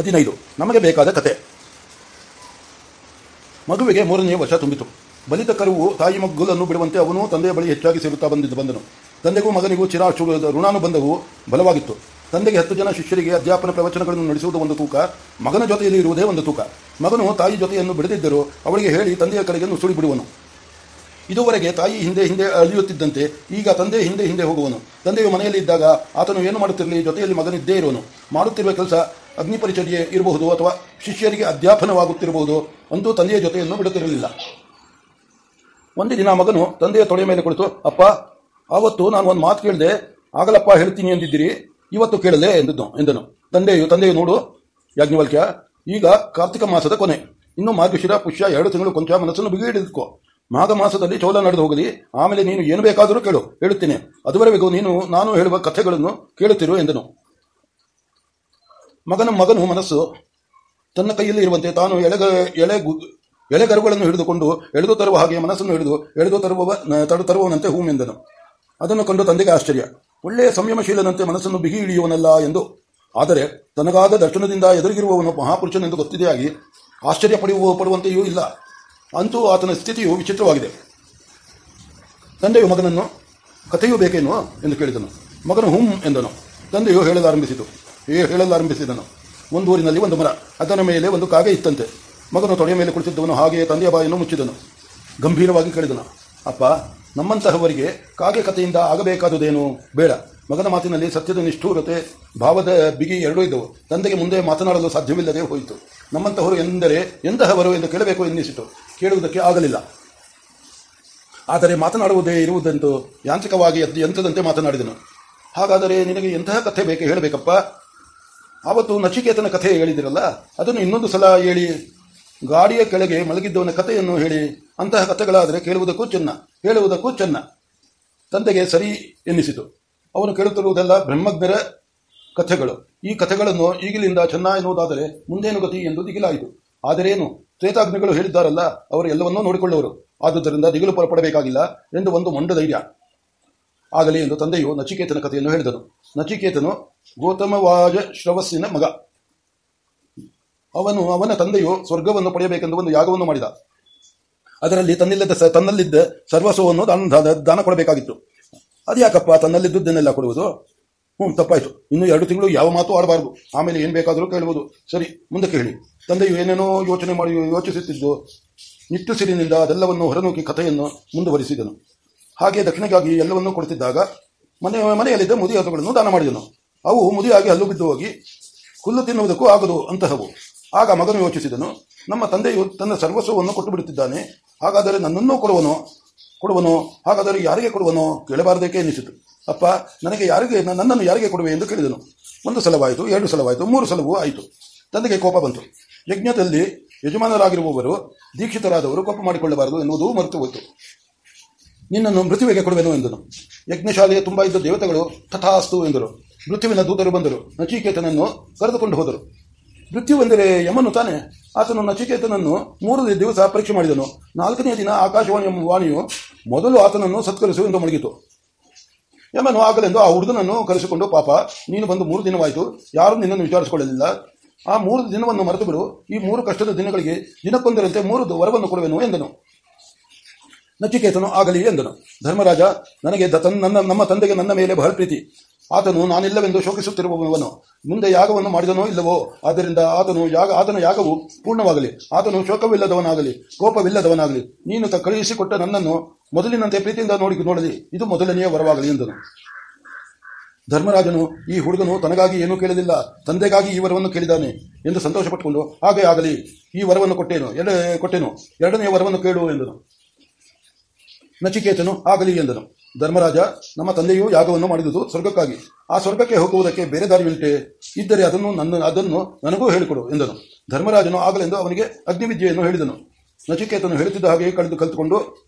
ಹದಿನೈದು. ನಮಗೆ ಬೇಕಾದ ಕತೆ. ಮಗುವಿಗೆ ಮೂರನೇ ವರ್ಷ ತುಂಬಿತು. ಬಲಿತ ಕರುವು ತಾಯಿ ಮಗ್ಗುಲನ್ನು ಬಿಡುವಂತೆ ಅವನು ತಂದೆಯ ಬಳಿ ಹೆಚ್ಚಾಗಿ ಸೇರುತ್ತಾ ಬಂದಿದ್ದು ಬಂದನು. ತಂದೆಗೂ ಮಗನಿಗೂ ಚಿರಾ ಋಣಾನುಬಂಧವು ಬಲವಾಗಿತ್ತು. ತಂದೆಗೆ ಹತ್ತು ಜನ ಶಿಷ್ಯರಿಗೆ ಅಧ್ಯಾಪನ ಪ್ರವಚನಗಳನ್ನು ನಡೆಸುವುದು ಒಂದು ತೂಕ, ಮಗನ ಜೊತೆಯಲ್ಲಿ ಇರುವುದೇ ಒಂದು ತೂಕ. ಮಗನು ತಾಯಿ ಜೊತೆಯನ್ನು ಬಿಡದಿದ್ದರೂ ಅವಳಿಗೆ ಹೇಳಿ ತಂದೆಯ ಕಡೆಗೆ ನುಸುಳಿ ಬಿಡುವನು. ಇದುವರೆಗೆ ತಾಯಿ ಹಿಂದೆ ಹಿಂದೆ ಅಳಿಯುತ್ತಿದ್ದಂತೆ ಈಗ ತಂದೆ ಹಿಂದೆ ಹಿಂದೆ ಹೋಗುವನು. ತಂದೆಯು ಮನೆಯಲ್ಲಿ ಇದ್ದಾಗ ಆತನು ಏನು ಮಾಡುತ್ತಿರಲಿ ಜೊತೆಯಲ್ಲಿ ಮಗನಿದ್ದೇ ಇರುವನು. ಮಾಡುತ್ತಿರುವ ಕೆಲಸ ಅಗ್ನಿಪರಿಚರ್ಯೆ ಇರಬಹುದು ಅಥವಾ ಶಿಷ್ಯರಿಗೆ ಅಧ್ಯಾಪನವಾಗುತ್ತಿರಬಹುದು. ಅಂತೂ ತಂದೆಯ ಜೊತೆಯನ್ನು ಬಿಡುತ್ತಿರಲಿಲ್ಲ. ಒಂದು ದಿನ ಮಗನು ತಂದೆಯ ತೊಡೆಯ ಮೇಲೆ ಕುಳಿತು, ಅಪ್ಪ, ಆವತ್ತು ನಾನು ಒಂದು ಮಾತು ಕೇಳಿದೆ. ಆಗಲಪ್ಪ ಹೇಳ್ತೀನಿ ಎಂದಿದ್ದೀರಿ? ಇವತ್ತು ಕೇಳಲೆ ಎಂದನು ಎಂದನು. ತಂದೆಯು ತಂದೆಯು ನೋಡು, ಯಾಜ್ಞವಲ್ಕ್ಯ, ಈಗ ಕಾರ್ತಿಕ ಮಾಸದ ಕೊನೆ. ಇನ್ನು ಮಾರ್ಗಶಿರ, ಪುಷ್ಯ ಎರಡು ತಿಂಗಳು ಕೊಂಚ ಮನಸ್ಸನ್ನು ಬಿಗಿ ಮಾಘ ಮಾಸದಲ್ಲಿ ಚೋಲ ನಡೆದು ಹೋಗಲಿ. ಆಮೇಲೆ ನೀನು ಏನು ಬೇಕಾದರೂ ಕೇಳು. ಹೇಳುತ್ತೇನೆ. ಅದುವರೆಗೂ ನೀನು, ನಾನು ಹೇಳುವ ಕಥೆಗಳನ್ನು ಕೇಳುತ್ತಿರು ಎಂದನು. ಮಗನ ಮಗನು ಮನಸ್ಸು ತನ್ನ ಕೈಯಲ್ಲಿ ಇರುವಂತೆ ತಾನು ಎಳೆಗ ಎಳೆ ಎಳೆಗರುಗಳನ್ನು ಹಿಡಿದುಕೊಂಡು ಎಳೆದು ತರುವ ಹಾಗೆ ಮನಸ್ಸನ್ನು ಹಿಡಿದು ಎಳೆದು ತರುವವ ತಡು ತರುವವನಂತೆ ಎಂದನು. ಅದನ್ನು ಕಂಡು ತಂದೆಗೆ ಆಶ್ಚರ್ಯ. ಒಳ್ಳೆಯ ಸಂಯಮಶೀಲನಂತೆ ಮನಸ್ಸನ್ನು ಬಿಗಿ ಹಿಡಿಯುವನಲ್ಲ ಎಂದು. ಆದರೆ ತನಗಾದ ದರ್ಶನದಿಂದ ಎದುರಿಗಿರುವವನು ಮಹಾಪುರುಷನೆಂದು ಗೊತ್ತಿದೆಯಾಗಿ ಆಶ್ಚರ್ಯ ಪಡೆಯುವ ಪಡುವಂತೆಯೂ ಇಲ್ಲ. ಅಂತೂ ಆತನ ಸ್ಥಿತಿಯು ವಿಚಿತ್ರವಾಗಿದೆ. ತಂದೆಯು ಮಗನನ್ನು, ಕಥೆಯೂ ಬೇಕೇನು ಎಂದು ಕೇಳಿದನು. ಮಗನು ಹುಂ, ಎಂದನು. ತಂದೆಯು ಹೇಳಲಾರಂಭಿಸಿತು. ಏ, ಹೇಳಲಾರಂಭಿಸಿದನು. ಒಂದು ಊರಿನಲ್ಲಿ ಒಂದು ಮರ. ಅದರ ಮೇಲೆ ಒಂದು ಕಾಗೆ ಇತ್ತಂತೆ. ಮಗನು ತೊಡೆಯ ಮೇಲೆ ಕುಳಿತಿದ್ದವನು, ಹಾಗೆಯೇ ತಂದೆಯ ಬಾಯನ್ನು ಮುಚ್ಚಿದನು. ಗಂಭೀರವಾಗಿ ಕೇಳಿದನು. ಅಪ್ಪ, ನಮ್ಮಂತಹವರಿಗೆ ಕಾಗೆ ಕಥೆಯಿಂದ ಆಗಬೇಕಾದುದೇನು? ಬೇಡ. ಮಗನ ಮಾತಿನಲ್ಲಿ ಸತ್ಯದ ನಿಷ್ಠೂರತೆ, ಭಾವದ ಬಿಗಿ ಎರಡೂ ಇದ್ದವು. ತಂದೆಗೆ ಮುಂದೆ ಮಾತನಾಡಲು ಸಾಧ್ಯವಿಲ್ಲದೆ ಹೋಯಿತು. ನಮ್ಮಂತಹವರು ಎಂದರೆ ಎಂತಹವರು ಎಂದು ಕೇಳಬೇಕು ಎನ್ನಿಸಿತು. ಕೇಳುವುದಕ್ಕೆ ಆಗಲಿಲ್ಲ. ಆದರೆ ಮಾತನಾಡುವುದೇ ಇರುವುದಂತೂ ಯಾಂತ್ರಿಕವಾಗಿ ಯಂತ್ರದಂತೆ ಮಾತನಾಡಿದನು. ಹಾಗಾದರೆ ನಿನಗೆ ಎಂತಹ ಕಥೆ ಬೇಕು ಹೇಳಬೇಕಪ್ಪ? ಆವತ್ತು ನಚಿಕೇತನ ಕಥೆ ಹೇಳಿದಿರಲ್ಲ? ಅದನ್ನು ಇನ್ನೊಂದು ಸಲ ಹೇಳಿ. ಗಾಡಿಯ ಕೆಳಗೆ ಮಲಗಿದ್ದವನ ಕಥೆಯನ್ನು ಹೇಳಿ. ಅಂತಹ ಕಥೆಗಳಾದರೆ ಕೇಳುವುದಕ್ಕೂ ಚೆನ್ನ. ಹೇಳುವುದಕ್ಕೂ ಚೆನ್ನ. ತಂದೆಗೆ ಸರಿ ಎನ್ನಿಸಿತು. ಅವನು ಕೇಳುತ್ತಿರುವುದೆಲ್ಲ ಬ್ರಹ್ಮಜ್ಞರ ಕಥೆಗಳು. ಈ ಕಥೆಗಳನ್ನು ಈಗಿಲಿಂದ ಚೆನ್ನ ಎನ್ನುವುದಾದರೆ ಮುಂದೇನು ಗತಿ ಎಂದು ದಿಗಿಲಾಯಿತು. ಆದರೇನು? ತ್ರೇತಾಗ್ನಿಗಳು ಹೇಳಿದ್ದಾರಲ್ಲ, ಅವರು ಎಲ್ಲವನ್ನೂ ನೋಡಿಕೊಳ್ಳುವರು. ಆದುದರಿಂದ ದಿಗಿಲು ಪಡಬೇಕಾಗಿಲ್ಲ ಎಂದು ಒಂದು ಮೊಂಡ ಧೈರ್ಯ. ಆಗಲಿ ಎಂದು ತಂದೆಯು ನಚಿಕೇತನ ಕಥೆಯನ್ನು ಹೇಳಿದನು. ನಚಿಕೇತನು, ಗೌತಮವಾಜ ಶ್ರವಸ್ಸಿನ ಮಗ. ಅವನು ಅವನ ತಂದೆಯು ಸ್ವರ್ಗವನ್ನು ಪಡೆಯಬೇಕೆಂದು ಒಂದು ಯಾಗವನ್ನು ಮಾಡಿದ. ಅದರಲ್ಲಿ ತನ್ನಿಲ್ಲದ ತನ್ನಲ್ಲಿದ್ದ ಸರ್ವಸ್ವವನ್ನು ದಾನ- ದಾನ ಕೊಡಬೇಕಾಗಿತ್ತು. ಅದ್ಯಾಕಪ್ಪ ತನ್ನಲ್ಲಿದ್ದುದನ್ನೆಲ್ಲ ಕೊಡುವುದು? ಹ್ಞೂ, ತಪ್ಪಾಯಿತು. ಇನ್ನು ಎರಡು ತಿಂಗಳು ಯಾವ ಮಾತು ಆಡಬಾರದು. ಆಮೇಲೆ ಏನು ಬೇಕಾದರೂ ಕೇಳ್ಬೋದು. ಸರಿ ಮುಂದಕ್ಕೆ ಹೇಳಿ ತಂದೆಯು ಏನೇನೋ ಯೋಚನೆ ಮಾಡಿ ಯೋಚಿಸುತ್ತಿದ್ದು, ನಿಟ್ಟುಸಿರಿನಿಂದ ಅದೆಲ್ಲವನ್ನು ಹೊರನೂಕಿ ಕಥೆಯನ್ನು ಮುಂದುವರಿಸಿದನು. ಹಾಗೆ ದಕ್ಷಿಣೆಗಾಗಿ ಎಲ್ಲವನ್ನೂ ಕೊಡುತ್ತಿದ್ದಾಗ, ಮನೆ, ಮನೆಯಲ್ಲಿದ್ದ ಮುದಿ ಹಸುಗಳನ್ನು ದಾನ ಮಾಡಿದನು. ಅವು ಮುದಿಯಾಗಿ ಹಲ್ಲು ಬಿದ್ದು ಹೋಗಿ, ಹುಲ್ಲು ತಿನ್ನುವುದಕ್ಕೂ ಆಗದು ಅಂತಹವು. ಆಗ ಮಗನು ಯೋಚಿಸಿದನು, ನಮ್ಮ ತಂದೆಯು ತನ್ನ ಸರ್ವಸ್ವವನ್ನು ಕೊಟ್ಟು ಬಿಡುತ್ತಿದ್ದಾನೆ ಹಾಗಾದರೆ ನನ್ನನ್ನೂ ಕೊಡುವನು. ಕೊಡುವನು, ಹಾಗಾದರೆ ಯಾರಿಗೆ ಕೊಡುವನು ಕೇಳಬಾರದಕ್ಕೆ ಎನಿಸಿತು ಅಪ್ಪ, ನನಗೆ ಯಾರಿಗೆ, ನನ್ನನ್ನು ಯಾರಿಗೆ ಕೊಡುವೆ ಎಂದು ಕೇಳಿದನು. ಒಂದು ಸಲವಾಯಿತು, ಎರಡು ಸಲವಾಯಿತು, ಮೂರು ಸಲವೂ ಆಯಿತು. ತಂದೆಗೆ ಕೋಪ ಬಂತು. ಯಜ್ಞದಲ್ಲಿ ಯಜಮಾನರಾಗಿರುವವರು ದೀಕ್ಷಿತರಾದವರು ಕೋಪ ಮಾಡಿಕೊಳ್ಳಬಾರದು ಎನ್ನುವುದು ಮರೆತು ಹೋಯಿತು. ನಿನ್ನನ್ನು ಮೃತ್ಯುವಿಗೆ ಕೊಡುವೆನು ಎಂದನು. ಯಜ್ಞಶಾಲೆಯ ತುಂಬ ಇದ್ದ ದೇವತೆಗಳು ತಥಾಸ್ತು ಎಂದರು. ಮೃತ್ಯುವಿನ ದೂತರು ಬಂದರು. ನಚಿಕೇತನನ್ನು ಕರೆದುಕೊಂಡು ಹೋದರು. ಮೃತ್ಯುವೆಂದರೆ ಯಮನು ತಾನೆ? ಆತನು ನಚಿಕೇತನನ್ನು ಮೂರು ದಿವಸ ಪರೀಕ್ಷೆ ಮಾಡಿದನು. ನಾಲ್ಕನೇ ದಿನ ಆಕಾಶವಾಣಿಯ ವಾಣಿಯು ಮೊದಲು ಆತನನ್ನು ಸತ್ಕರಿಸು ಎಂದು ಮಡಗಿತು. ಯಮನು ಆಗಲೆಂದು ಆ ಹುಡುಗನನ್ನು ಕರೆಸಿಕೊಂಡು, ಪಾಪ, ನೀನು ಬಂದು ಮೂರು ದಿನವಾಯಿತು, ಯಾರೂ ನಿನ್ನನ್ನು ವಿಚಾರಿಸಿಕೊಳ್ಳಲಿಲ್ಲ. ಆ ಮೂರು ದಿನವನ್ನು ಮರೆತು ಬಿಡು ಈ ಮೂರು ಕಷ್ಟದ ದಿನಗಳಿಗೆ ದಿನಕ್ಕೊಂದರಂತೆ ಮೂರು ವರವನ್ನು ಕೊಡುವೆನು ಎಂದನು. ನಚಿಕೇತನು ಆಗಲಿ ಎಂದನು. ಧರ್ಮರಾಜ, ನನಗೆ ನನ್ನ ನಮ್ಮ ತಂದೆಗೆ ನನ್ನ ಮೇಲೆ ಬಹಳ ಪ್ರೀತಿ. ಆತನು ನಾನಿಲ್ಲವೆಂದು ಶೋಕಿಸುತ್ತಿರುವವನು. ಮುಂದೆ ಯಾಗವನ್ನು ಮಾಡಿದನೋ ಇಲ್ಲವೋ, ಆದ್ದರಿಂದ ಆತನು ಯಾಗ ಆತನ ಯಾಗವು ಪೂರ್ಣವಾಗಲಿ. ಆತನು ಶೋಕವಿಲ್ಲದವನಾಗಲಿ, ಕೋಪವಿಲ್ಲದವನಾಗಲಿ. ನೀನು ಕಳುಹಿಸಿಕೊಟ್ಟ ನನ್ನನ್ನು ಮೊದಲಿನಂತೆ ಪ್ರೀತಿಯಿಂದ ನೋಡಿ ನೋಡಲಿ, ಇದು ಮೊದಲನೆಯ ವರವಾಗಲಿ ಎಂದನು. ಧರ್ಮರಾಜನು, ಈ ಹುಡುಗನು ತನಗಾಗಿ ಏನೂ ಕೇಳಲಿಲ್ಲ, ತಂದೆಗಾಗಿ ಈ ವರವನ್ನು ಕೇಳಿದ್ದಾನೆ ಎಂದು ಸಂತೋಷಪಟ್ಟುಕೊಂಡು, ಹಾಗೆ ಆಗಲಿ, ಈ ವರವನ್ನು ಕೊಟ್ಟೇನು, ಎಡ, ಕೊಟ್ಟೆನು, ಎರಡನೆಯ ವರವನ್ನು ಕೇಳು ಎಂದನು. ನಚಿಕೇತನು, ಆಗಲಿ ಎಂದನು. ಧರ್ಮರಾಜ, ನಮ್ಮ ತಂದೆಯು ಯಾಗವನ್ನು ಮಾಡಿದುದು ಸ್ವರ್ಗಕ್ಕಾಗಿ. ಆ ಸ್ವರ್ಗಕ್ಕೆ ಹೋಗುವುದಕ್ಕೆ ಬೇರೆ ದಾರಿಯುಂಟೆ? ಇದ್ದರೆ ಅದನ್ನು ನನ್ನ, ಅದನ್ನು ನನಗೂ ಹೇಳಿಕೊಡು ಎಂದನು. ಧರ್ಮರಾಜನು ಆಗಲೆಂದು ಅವನಿಗೆ ಅಗ್ನಿವಿದ್ಯೆಯನ್ನು ಹೇಳಿದನು. ನಚಿಕೇತನು ಹೇಳುತ್ತಿದ್ದ ಹಾಗೆ ಕಳೆದು ಕಲಿತುಕೊಂಡು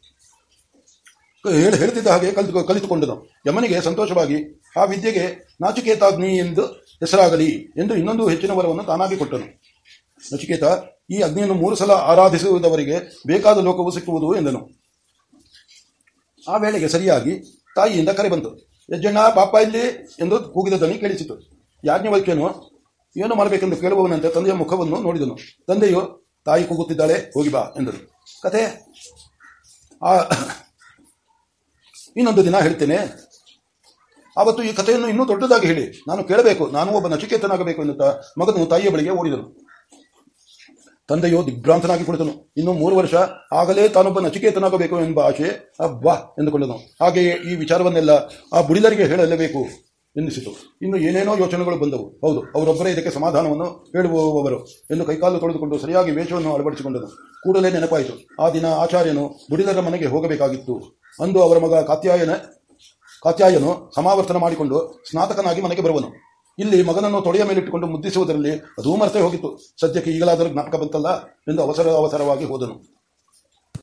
ಹೇಳಿ ಹೇಳುತ್ತಿದ್ದ ಹಾಗೆ ಕಲಿತು ಕಲಿತುಕೊಂಡನು. ಯಮನಿಗೆ ಸಂತೋಷವಾಗಿ, ಆ ವಿದ್ಯೆಗೆ ನಾಚಿಕೇತಾಗ್ನಿ ಎಂದು ಹೆಸರಾಗಲಿ ಎಂದು ಇನ್ನೊಂದು ಹೆಚ್ಚಿನ ವರವನ್ನು ತಾನಾಗಿ ಕೊಟ್ಟನು. ನಚಿಕೇತ, ಈ ಅಗ್ನಿಯನ್ನು ಮೂರು ಸಲ ಆರಾಧಿಸುವುದವರಿಗೆ ಬೇಕಾದ ಲೋಕವು ಸಿಕ್ಕುವುದು ಎಂದನು. ಆ ವೇಳೆಗೆ ಸರಿಯಾಗಿ ತಾಯಿಯಿಂದ ಕರೆ ಬಂತು. ಯಜ್ಜಣ್ಣ, ಪಾಪ ಇಲ್ಲಿ ಎಂದು ಕೂಗಿದ ದನಿ ಕೇಳಿಸಿತು. ಯಾಜ್ಞವಲ್ಕ್ಯನು, ಏನು ಮಾಡಬೇಕೆಂದು ಕೇಳುವವನಂತೆ ತಂದೆಯ ಮುಖವನ್ನು ನೋಡಿದನು. ತಂದೆಯು, ತಾಯಿ ಕೂಗುತ್ತಿದ್ದಾಳೆ, ಹೋಗಿ ಬಾ ಎಂದನು. ಕತೆ ಆ ಇನ್ನೊಂದು ದಿನ ಹೇಳ್ತೇನೆ. ಅವತ್ತು ಈ ಕಥೆಯನ್ನು ಇನ್ನೂ ದೊಡ್ಡದಾಗಿ ಹೇಳಿ. ನಾನು ಕೇಳಬೇಕು. ನಾನು ಒಬ್ಬ ನಚಿಕೇತನಾಗಬೇಕು ಎನ್ನುತ್ತಾ ಮಗನು ತಾಯಿಯ ಬಳಿಗೆ ಓಡಿದನು. ತಂದೆಯು ದಿಗ್ಭ್ರಾಂತನಾಗಿ ಕುಳಿತನು. ಇನ್ನು ಮೂರು ವರ್ಷ ಆಗಲೇ ತಾನೊಬ್ಬ ನಚಿಕೇತನಾಗಬೇಕು ಎಂಬ ಆಶೆ ಅಬ್ಬಾ ಎಂದುಕೊಂಡನು ಹಾಗೆಯೇ ಈ ವಿಚಾರವನ್ನೆಲ್ಲ ಆ ಬುಡಿಲರಿಗೆ ಹೇಳಲೇಬೇಕು. ಎನ್ನಿಸಿತು ಇನ್ನು ಏನೇನೋ ಯೋಚನೆಗಳು ಬಂದವು. ಹೌದು, ಅವರೊಬ್ಬರೇ ಇದಕ್ಕೆ ಸಮಾಧಾನವನ್ನು ಹೇಳುವವರು ಎಂದು ಕೈಕಾಲು ತೊಳೆದುಕೊಂಡು ಸರಿಯಾಗಿ ವೇಷವನ್ನು ಅಳವಡಿಸಿಕೊಂಡನು. ಕೂಡಲೇ ನೆನಪಾಯಿತು. ಆ ದಿನ ಆಚಾರ್ಯನು ದುಡಿದರ ಮನೆಗೆ ಹೋಗಬೇಕಾಗಿತ್ತು. ಅಂದು ಅವರ ಮಗ ಕಾತ್ಯಾಯನ, ಕಾತ್ಯಾಯನು ಸಮಾವರ್ತನ ಮಾಡಿಕೊಂಡು ಸ್ನಾತಕನಾಗಿ ಮನೆಗೆ ಬರುವನು. ಇಲ್ಲಿ ಮಗನನ್ನು ತೊಡೆಯ ಮೇಲಿಟ್ಟುಕೊಂಡು ಮುದ್ದಿಸುವುದರಲ್ಲಿ ಅದೂ ಮರೆತೇ ಹೋಗಿತ್ತು. ಸದ್ಯಕ್ಕೆ ಈಗಲಾದರೂ ಜ್ಞಾಪಕ ಬಂತಲ್ಲ ಎಂದು ಅವಸರ ಅವಸರವಾಗಿ ಹೋದನು.